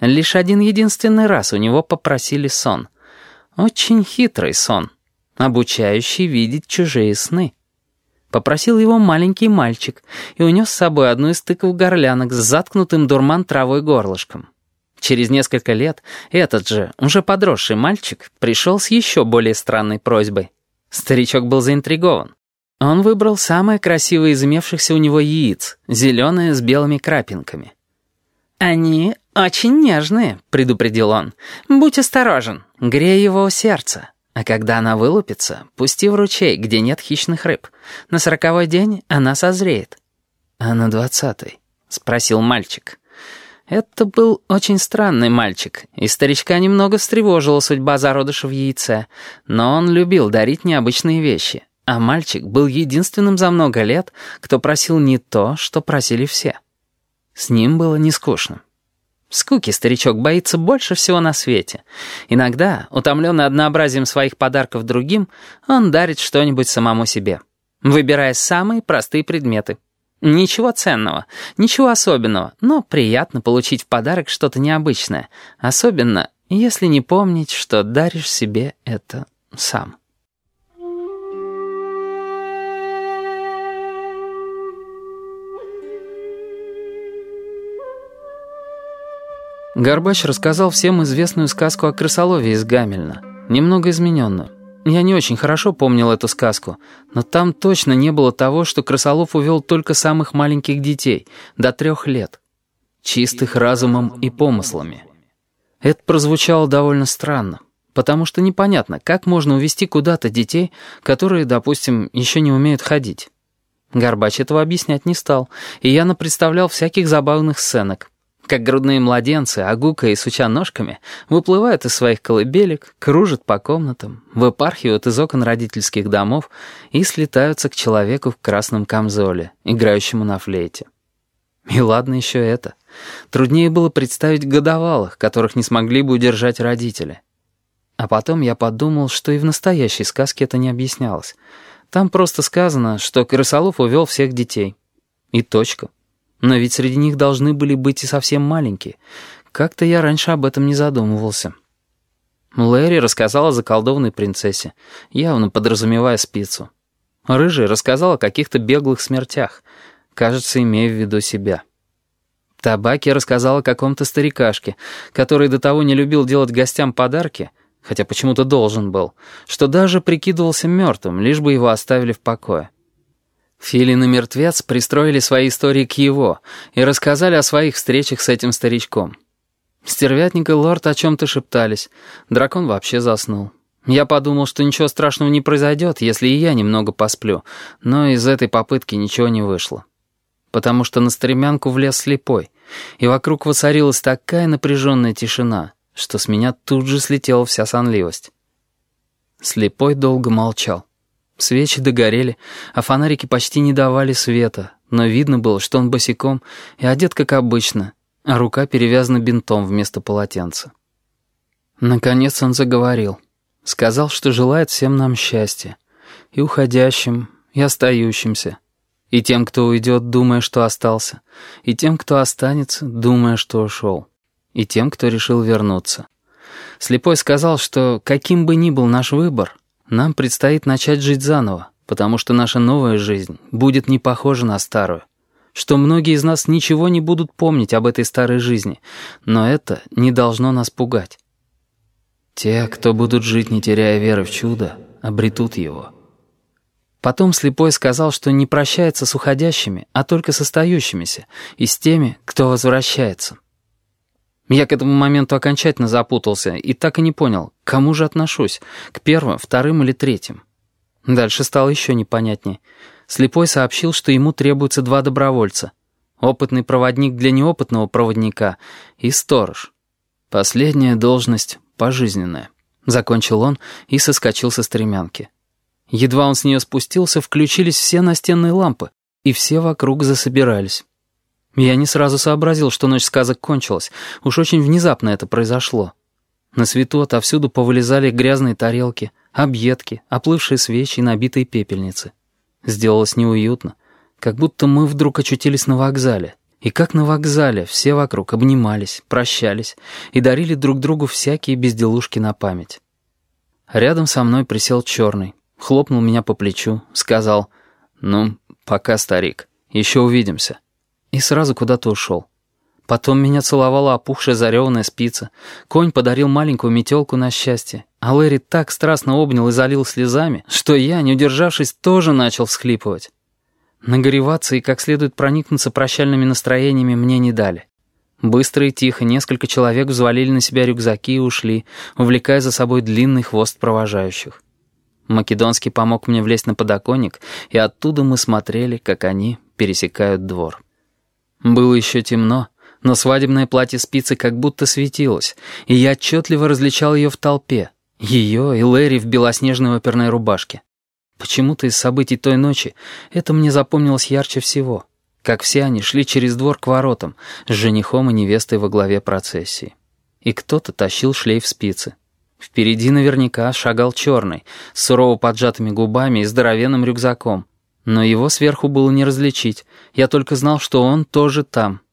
Лишь один единственный раз у него попросили сон. Очень хитрый сон, обучающий видеть чужие сны. Попросил его маленький мальчик и унес с собой одну из тыков горлянок с заткнутым дурман травой горлышком. Через несколько лет этот же, уже подросший мальчик, пришел с еще более странной просьбой. Старичок был заинтригован. Он выбрал самое красивое из имевшихся у него яиц, зеленое с белыми крапинками. «Они очень нежные», — предупредил он. «Будь осторожен, грей его у сердца. А когда она вылупится, пусти в ручей, где нет хищных рыб. На сороковой день она созреет». «А на двадцатый?» — спросил мальчик. Это был очень странный мальчик, и старичка немного встревожила судьба зародыша в яйце, но он любил дарить необычные вещи, а мальчик был единственным за много лет, кто просил не то, что просили все. С ним было не скучно. Скуки старичок боится больше всего на свете. Иногда, утомленный однообразием своих подарков другим, он дарит что-нибудь самому себе, выбирая самые простые предметы — Ничего ценного, ничего особенного, но приятно получить в подарок что-то необычное, особенно если не помнить, что даришь себе это сам. Горбач рассказал всем известную сказку о крысолове из Гамельна, немного измененную. Я не очень хорошо помнил эту сказку, но там точно не было того, что Красолов увел только самых маленьких детей, до трех лет. Чистых разумом и помыслами. Это прозвучало довольно странно, потому что непонятно, как можно увести куда-то детей, которые, допустим, еще не умеют ходить. Горбач этого объяснять не стал, и я напредставлял всяких забавных сценок как грудные младенцы, огукая и суча ножками, выплывают из своих колыбелек, кружат по комнатам, выпархивают из окон родительских домов и слетаются к человеку в красном камзоле, играющему на флейте. И ладно еще это. Труднее было представить годовалых, которых не смогли бы удержать родители. А потом я подумал, что и в настоящей сказке это не объяснялось. Там просто сказано, что Крысолов увел всех детей. И точка. Но ведь среди них должны были быть и совсем маленькие. Как-то я раньше об этом не задумывался. Лэри рассказала о заколдованной принцессе, явно подразумевая спицу. Рыжий рассказал о каких-то беглых смертях, кажется, имея в виду себя. Табаки рассказал о каком-то старикашке, который до того не любил делать гостям подарки, хотя почему-то должен был, что даже прикидывался мертвым, лишь бы его оставили в покое. Филин и мертвец пристроили свои истории к его и рассказали о своих встречах с этим старичком. Стервятник и лорд о чем-то шептались. Дракон вообще заснул. Я подумал, что ничего страшного не произойдет, если и я немного посплю, но из этой попытки ничего не вышло. Потому что на стремянку влез слепой, и вокруг воцарилась такая напряженная тишина, что с меня тут же слетела вся сонливость. Слепой долго молчал. Свечи догорели, а фонарики почти не давали света, но видно было, что он босиком и одет как обычно, а рука перевязана бинтом вместо полотенца. Наконец он заговорил. Сказал, что желает всем нам счастья. И уходящим, и остающимся. И тем, кто уйдет, думая, что остался. И тем, кто останется, думая, что ушел. И тем, кто решил вернуться. Слепой сказал, что каким бы ни был наш выбор, нам предстоит начать жить заново, потому что наша новая жизнь будет не похожа на старую. Что многие из нас ничего не будут помнить об этой старой жизни, но это не должно нас пугать. Те, кто будут жить, не теряя веры в чудо, обретут его. Потом слепой сказал, что не прощается с уходящими, а только с остающимися, и с теми, кто возвращается. Я к этому моменту окончательно запутался и так и не понял, к кому же отношусь, к первым, вторым или третьим. Дальше стало еще непонятнее. Слепой сообщил, что ему требуются два добровольца. Опытный проводник для неопытного проводника и сторож. Последняя должность пожизненная. Закончил он и соскочил со стремянки. Едва он с нее спустился, включились все настенные лампы, и все вокруг засобирались. Я не сразу сообразил, что ночь сказок кончилась. Уж очень внезапно это произошло. На свету отовсюду повылезали грязные тарелки, объедки, оплывшие свечи и набитые пепельницы. Сделалось неуютно, как будто мы вдруг очутились на вокзале, И как на вокзале, все вокруг обнимались, прощались и дарили друг другу всякие безделушки на память. Рядом со мной присел черный, хлопнул меня по плечу, сказал «Ну, пока, старик, еще увидимся». И сразу куда-то ушел. Потом меня целовала опухшая зареванная спица. Конь подарил маленькую метелку на счастье. А Лэри так страстно обнял и залил слезами, что я, не удержавшись, тоже начал всхлипывать. Нагореваться и как следует проникнуться прощальными настроениями мне не дали. Быстро и тихо несколько человек взвалили на себя рюкзаки и ушли, увлекая за собой длинный хвост провожающих. Македонский помог мне влезть на подоконник, и оттуда мы смотрели, как они пересекают двор. Было еще темно, но свадебное платье спицы как будто светилось, и я отчетливо различал ее в толпе. Ее и Лэри в белоснежной оперной рубашке. Почему-то из событий той ночи это мне запомнилось ярче всего. Как все они шли через двор к воротам, с женихом и невестой во главе процессии. И кто-то тащил шлейф спицы. Впереди наверняка шагал черный, с сурово поджатыми губами и здоровенным рюкзаком. Но его сверху было не различить, я только знал, что он тоже там —